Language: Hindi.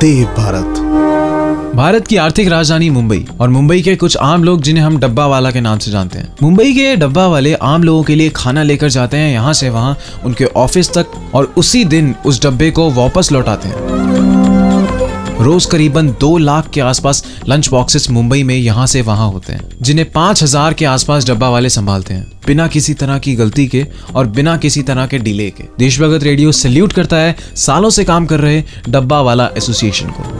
देव भारत। भारत की आर्थिक राजधानी मुंबई और मुंबई के कुछ आम लोग जिन्हें हम डब्बा वाला के नाम से जानते हैं। मुंबई के डब्बा वाले आम लोगों के लिए खाना लेकर जाते हैं, यहाँ से वहाँ उनके ऑफ़िस तक और उसी दिन उस डब्बे को वापस लौटाते हैं। रोज करीबन दो लाख के आसपास लंच बॉक्सेस मुंबई में यहाँ से वहाँ होते हैं, जिन्हें पाँच हज़ार के आसपास डब्बा वाले संभालते हैं, बिना किसी तरह की गलती के और बिना किसी तरह के डिले के। देशभगत रेडियो सल्यूट करता है, सालों से काम कर रहे डब्बा वाला एसोसिएशन को।